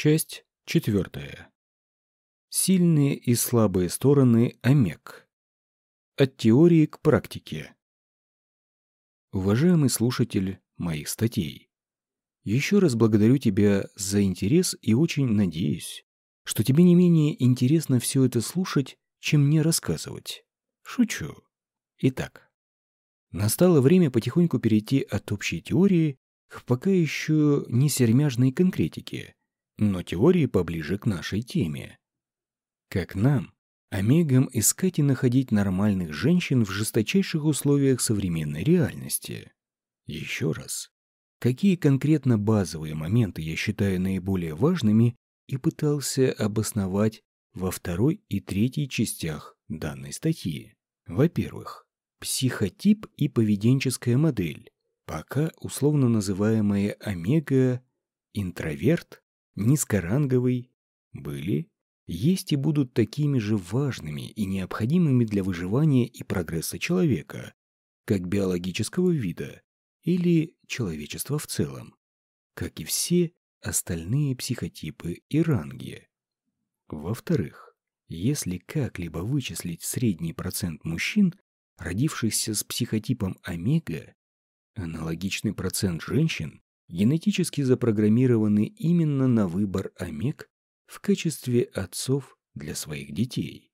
Часть четвертая. Сильные и слабые стороны ОМЕК. От теории к практике. Уважаемый слушатель моих статей, еще раз благодарю тебя за интерес и очень надеюсь, что тебе не менее интересно все это слушать, чем мне рассказывать. Шучу. Итак, настало время потихоньку перейти от общей теории к пока еще не сермяжной конкретике, но теории поближе к нашей теме. Как нам, омегам, искать и находить нормальных женщин в жесточайших условиях современной реальности? Еще раз, какие конкретно базовые моменты я считаю наиболее важными и пытался обосновать во второй и третьей частях данной статьи. Во-первых, психотип и поведенческая модель, пока условно называемая омега, интроверт, низкоранговый, были, есть и будут такими же важными и необходимыми для выживания и прогресса человека, как биологического вида или человечества в целом, как и все остальные психотипы и ранги. Во-вторых, если как-либо вычислить средний процент мужчин, родившихся с психотипом омега, аналогичный процент женщин, генетически запрограммированы именно на выбор омег в качестве отцов для своих детей.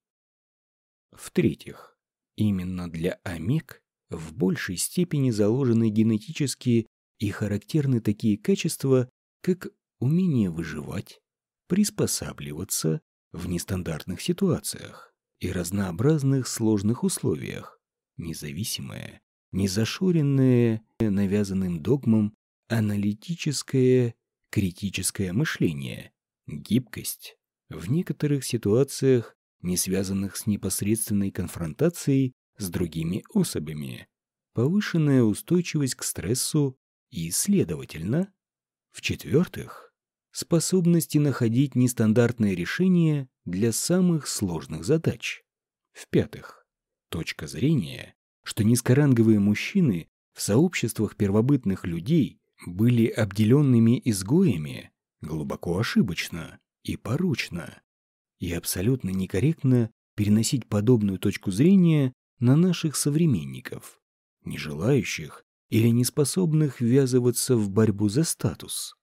В-третьих, именно для омег в большей степени заложены генетические и характерны такие качества, как умение выживать, приспосабливаться в нестандартных ситуациях и разнообразных сложных условиях, независимое, незашоренное навязанным догмам аналитическое критическое мышление, гибкость в некоторых ситуациях, не связанных с непосредственной конфронтацией с другими особями, повышенная устойчивость к стрессу и, следовательно, в-четвертых, способности находить нестандартные решения для самых сложных задач. В-пятых, точка зрения, что низкоранговые мужчины в сообществах первобытных людей были обделенными изгоями глубоко ошибочно и порочно, и абсолютно некорректно переносить подобную точку зрения на наших современников, не желающих или не способных ввязываться в борьбу за статус.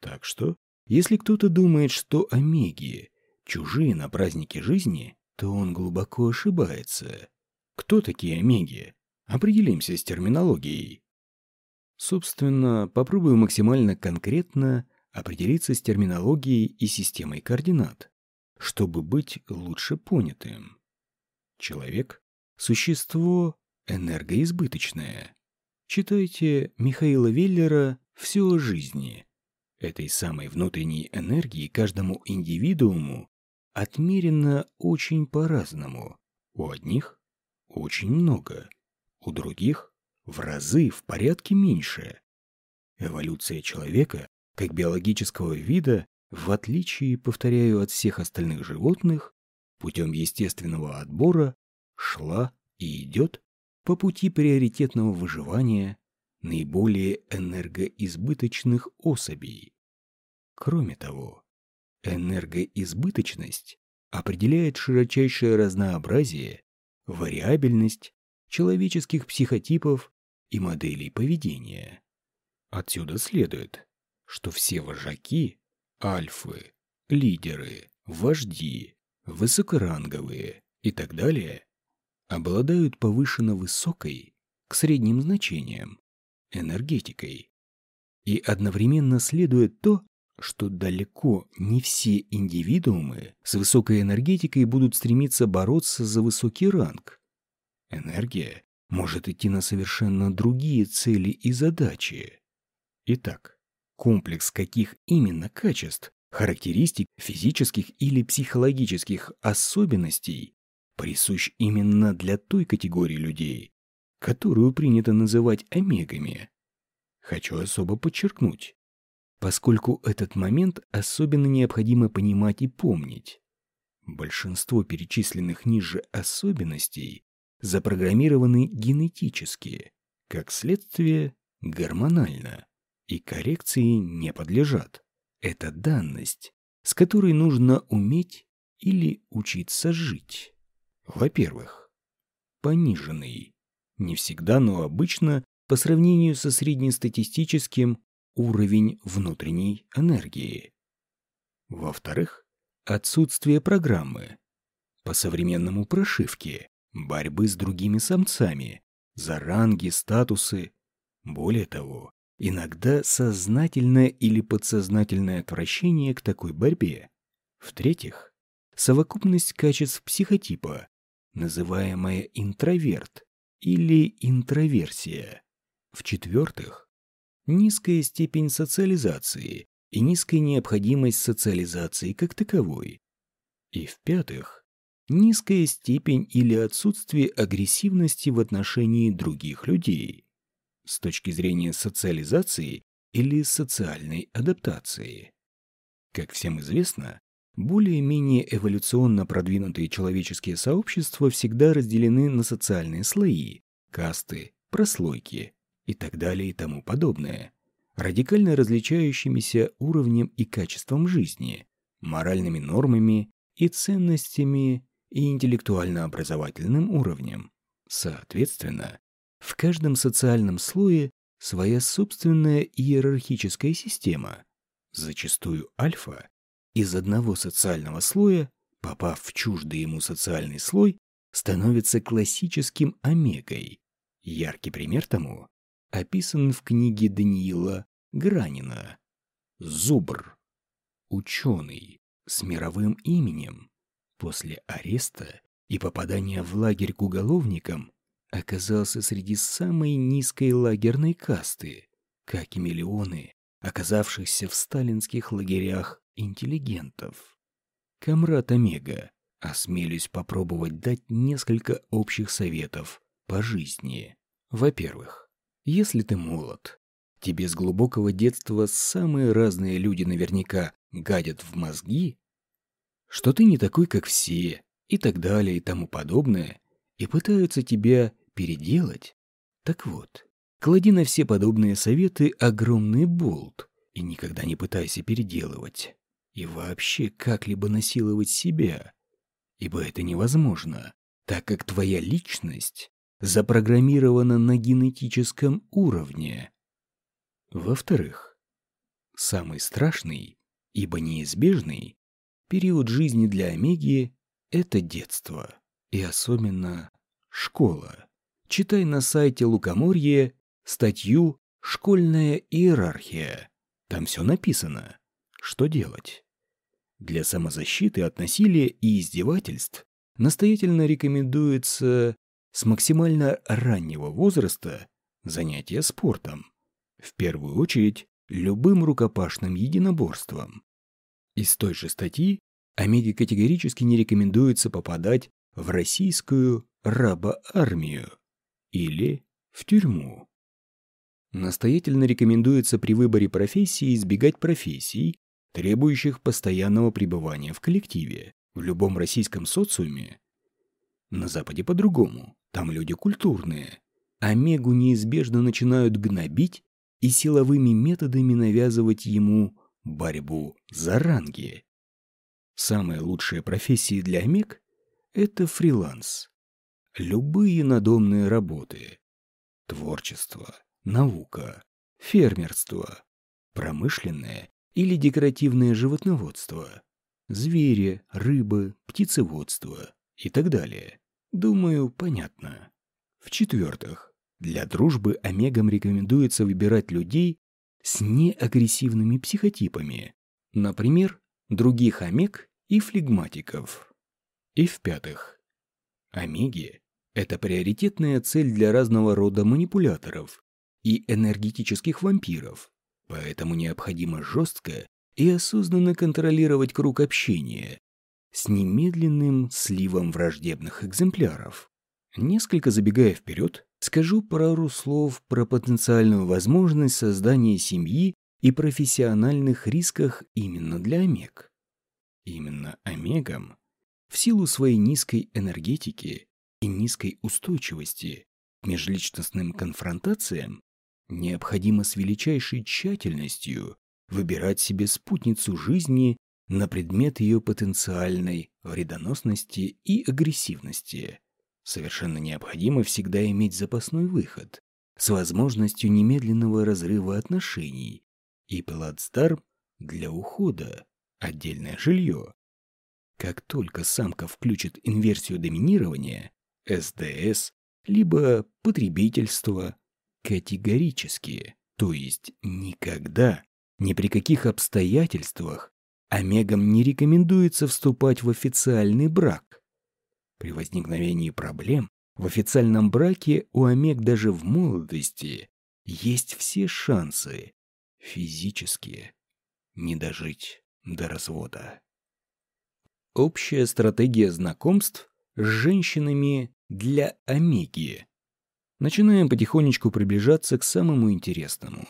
Так что, если кто-то думает, что омеги чужие на празднике жизни, то он глубоко ошибается. Кто такие омеги? Определимся с терминологией. Собственно, попробую максимально конкретно определиться с терминологией и системой координат, чтобы быть лучше понятым. Человек – существо энергоизбыточное. Читайте Михаила Веллера «Все о жизни». Этой самой внутренней энергии каждому индивидууму отмерено очень по-разному. У одних – очень много, у других в разы, в порядке меньше. Эволюция человека, как биологического вида, в отличие, повторяю, от всех остальных животных, путем естественного отбора шла и идет по пути приоритетного выживания наиболее энергоизбыточных особей. Кроме того, энергоизбыточность определяет широчайшее разнообразие, вариабельность человеческих психотипов и моделей поведения. Отсюда следует, что все вожаки, альфы, лидеры, вожди, высокоранговые и так далее обладают повышенно высокой, к средним значениям, энергетикой. И одновременно следует то, что далеко не все индивидуумы с высокой энергетикой будут стремиться бороться за высокий ранг. Энергия может идти на совершенно другие цели и задачи. Итак, комплекс каких именно качеств, характеристик, физических или психологических особенностей присущ именно для той категории людей, которую принято называть омегами. Хочу особо подчеркнуть, поскольку этот момент особенно необходимо понимать и помнить. Большинство перечисленных ниже особенностей запрограммированы генетически, как следствие гормонально, и коррекции не подлежат. Это данность, с которой нужно уметь или учиться жить. Во-первых, пониженный, не всегда, но обычно по сравнению со среднестатистическим уровень внутренней энергии. Во-вторых, отсутствие программы, по-современному прошивки, борьбы с другими самцами, за ранги, статусы. Более того, иногда сознательное или подсознательное отвращение к такой борьбе. В-третьих, совокупность качеств психотипа, называемая интроверт или интроверсия. В-четвертых, низкая степень социализации и низкая необходимость социализации как таковой. И в-пятых, низкая степень или отсутствие агрессивности в отношении других людей с точки зрения социализации или социальной адаптации. Как всем известно, более-менее эволюционно продвинутые человеческие сообщества всегда разделены на социальные слои, касты, прослойки и так далее и тому подобное, радикально различающимися уровнем и качеством жизни, моральными нормами и ценностями и интеллектуально-образовательным уровнем. Соответственно, в каждом социальном слое своя собственная иерархическая система, зачастую альфа, из одного социального слоя, попав в чуждый ему социальный слой, становится классическим омегой. Яркий пример тому описан в книге Даниила Гранина «Зубр». Ученый с мировым именем после ареста и попадания в лагерь к уголовникам оказался среди самой низкой лагерной касты, как и миллионы, оказавшихся в сталинских лагерях интеллигентов. Камрад Омега, осмелюсь попробовать дать несколько общих советов по жизни. Во-первых, если ты молод, тебе с глубокого детства самые разные люди наверняка гадят в мозги, что ты не такой, как все, и так далее и тому подобное, и пытаются тебя переделать. Так вот, клади на все подобные советы огромный болт и никогда не пытайся переделывать и вообще как-либо насиловать себя, ибо это невозможно, так как твоя личность запрограммирована на генетическом уровне. Во-вторых, самый страшный, ибо неизбежный, период жизни для Омеги – это детство, и особенно школа. Читай на сайте Лукоморье статью «Школьная иерархия». Там все написано. Что делать? Для самозащиты от насилия и издевательств настоятельно рекомендуется с максимально раннего возраста занятия спортом. В первую очередь, любым рукопашным единоборством. Из той же статьи Омеге категорически не рекомендуется попадать в российскую рабоармию или в тюрьму. Настоятельно рекомендуется при выборе профессии избегать профессий, требующих постоянного пребывания в коллективе. В любом российском социуме на Западе по-другому. Там люди культурные. А Мегу неизбежно начинают гнобить и силовыми методами навязывать ему борьбу за ранги. Самые лучшие профессии для Омег – это фриланс. Любые надомные работы. Творчество, наука, фермерство, промышленное или декоративное животноводство, звери, рыбы, птицеводство и так далее. Думаю, понятно. В-четвертых, для дружбы омегам рекомендуется выбирать людей с неагрессивными психотипами, например, других омег и флегматиков. И в-пятых, омеги – это приоритетная цель для разного рода манипуляторов и энергетических вампиров, Поэтому необходимо жестко и осознанно контролировать круг общения с немедленным сливом враждебных экземпляров. Несколько забегая вперед, скажу пару слов про потенциальную возможность создания семьи и профессиональных рисках именно для омег. Именно омегам, в силу своей низкой энергетики и низкой устойчивости к межличностным конфронтациям, необходимо с величайшей тщательностью выбирать себе спутницу жизни на предмет ее потенциальной вредоносности и агрессивности. Совершенно необходимо всегда иметь запасной выход с возможностью немедленного разрыва отношений и плацдарм для ухода, отдельное жилье. Как только самка включит инверсию доминирования, СДС, либо потребительство, категорически, то есть никогда, ни при каких обстоятельствах омегам не рекомендуется вступать в официальный брак. При возникновении проблем в официальном браке у омег даже в молодости есть все шансы физически не дожить до развода. Общая стратегия знакомств с женщинами для омеги. Начинаем потихонечку приближаться к самому интересному.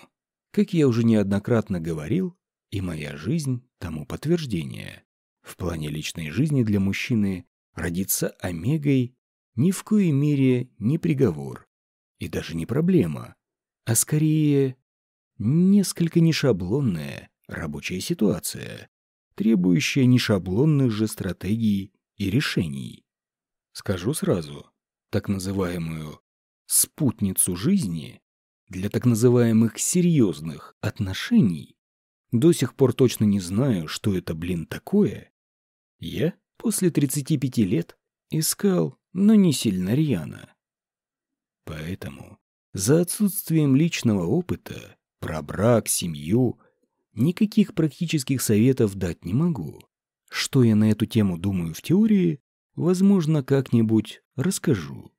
Как я уже неоднократно говорил, и моя жизнь тому подтверждение. В плане личной жизни для мужчины родиться омегой ни в коей мере не приговор и даже не проблема, а скорее несколько нешаблонная рабочая ситуация, требующая нешаблонных же стратегий и решений. Скажу сразу, так называемую «спутницу жизни» для так называемых серьезных отношений до сих пор точно не знаю, что это, блин, такое. Я после 35 лет искал, но не сильно рьяно. Поэтому за отсутствием личного опыта про брак, семью никаких практических советов дать не могу. Что я на эту тему думаю в теории, возможно, как-нибудь расскажу.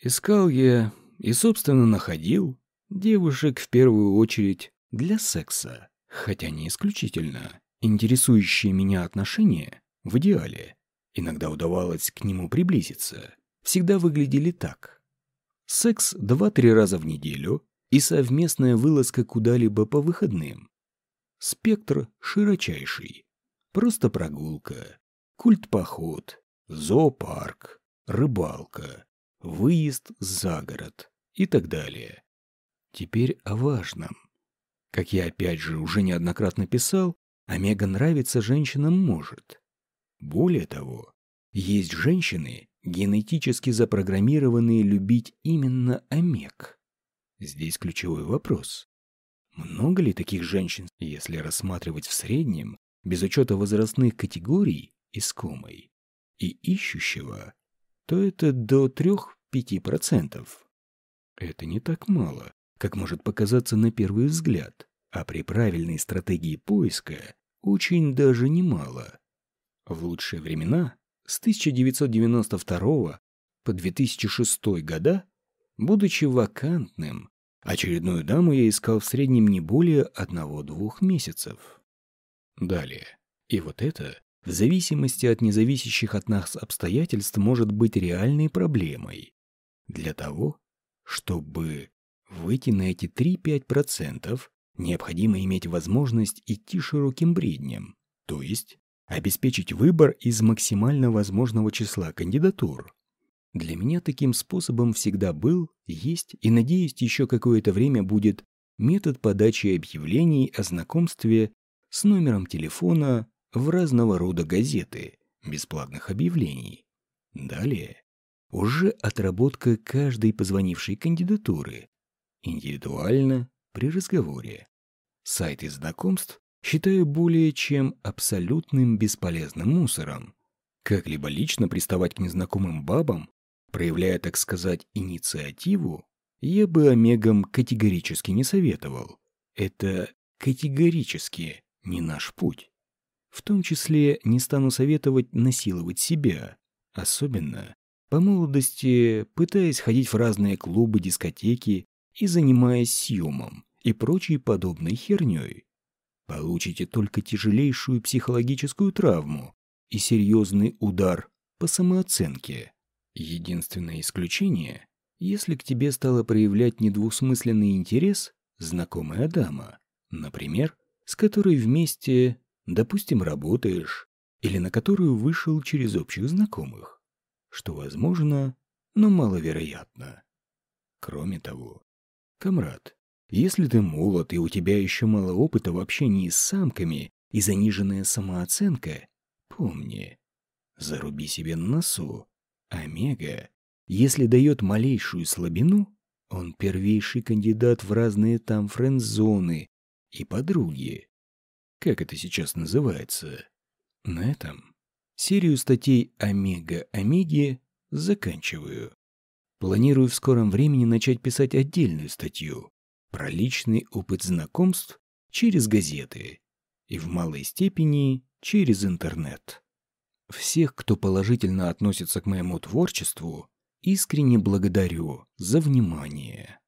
Искал я и, собственно, находил девушек в первую очередь для секса хотя не исключительно, интересующие меня отношения, в идеале, иногда удавалось к нему приблизиться, всегда выглядели так. Секс два-три раза в неделю и совместная вылазка куда-либо по выходным. Спектр широчайший. Просто прогулка, культ-поход, зоопарк, рыбалка, выезд за город и так далее. Теперь о важном. Как я опять же уже неоднократно писал, Омега нравится женщинам может. Более того, есть женщины, генетически запрограммированные любить именно омег. Здесь ключевой вопрос. Много ли таких женщин, если рассматривать в среднем, без учета возрастных категорий, искомой и ищущего, то это до 3-5%. Это не так мало как может показаться на первый взгляд, а при правильной стратегии поиска очень даже немало. В лучшие времена, с 1992 по 2006 года, будучи вакантным, очередную даму я искал в среднем не более одного-двух месяцев. Далее. И вот это, в зависимости от независящих от нас обстоятельств, может быть реальной проблемой. Для того, чтобы Выйти на эти 3-5% необходимо иметь возможность идти широким бреднем, то есть обеспечить выбор из максимально возможного числа кандидатур. Для меня таким способом всегда был, есть и, надеюсь, еще какое-то время будет метод подачи объявлений о знакомстве с номером телефона в разного рода газеты, бесплатных объявлений. Далее уже отработка каждой позвонившей кандидатуры, индивидуально, при разговоре. Сайты знакомств считаю более чем абсолютным бесполезным мусором. Как-либо лично приставать к незнакомым бабам, проявляя, так сказать, инициативу, я бы омегам категорически не советовал. Это категорически не наш путь. В том числе не стану советовать насиловать себя, особенно по молодости, пытаясь ходить в разные клубы, дискотеки и занимаясь съемом и прочей подобной херней, получите только тяжелейшую психологическую травму и серьезный удар по самооценке. Единственное исключение, если к тебе стала проявлять недвусмысленный интерес знакомая дама, например, с которой вместе, допустим, работаешь, или на которую вышел через общих знакомых, что возможно, но маловероятно. Кроме того, Камрад, если ты молод и у тебя еще мало опыта в общении с самками и заниженная самооценка, помни, заруби себе носу. Омега, если дает малейшую слабину, он первейший кандидат в разные там френд-зоны и подруги. Как это сейчас называется? На этом серию статей «Омега-Омеги» заканчиваю. Планирую в скором времени начать писать отдельную статью про личный опыт знакомств через газеты и в малой степени через интернет. Всех, кто положительно относится к моему творчеству, искренне благодарю за внимание.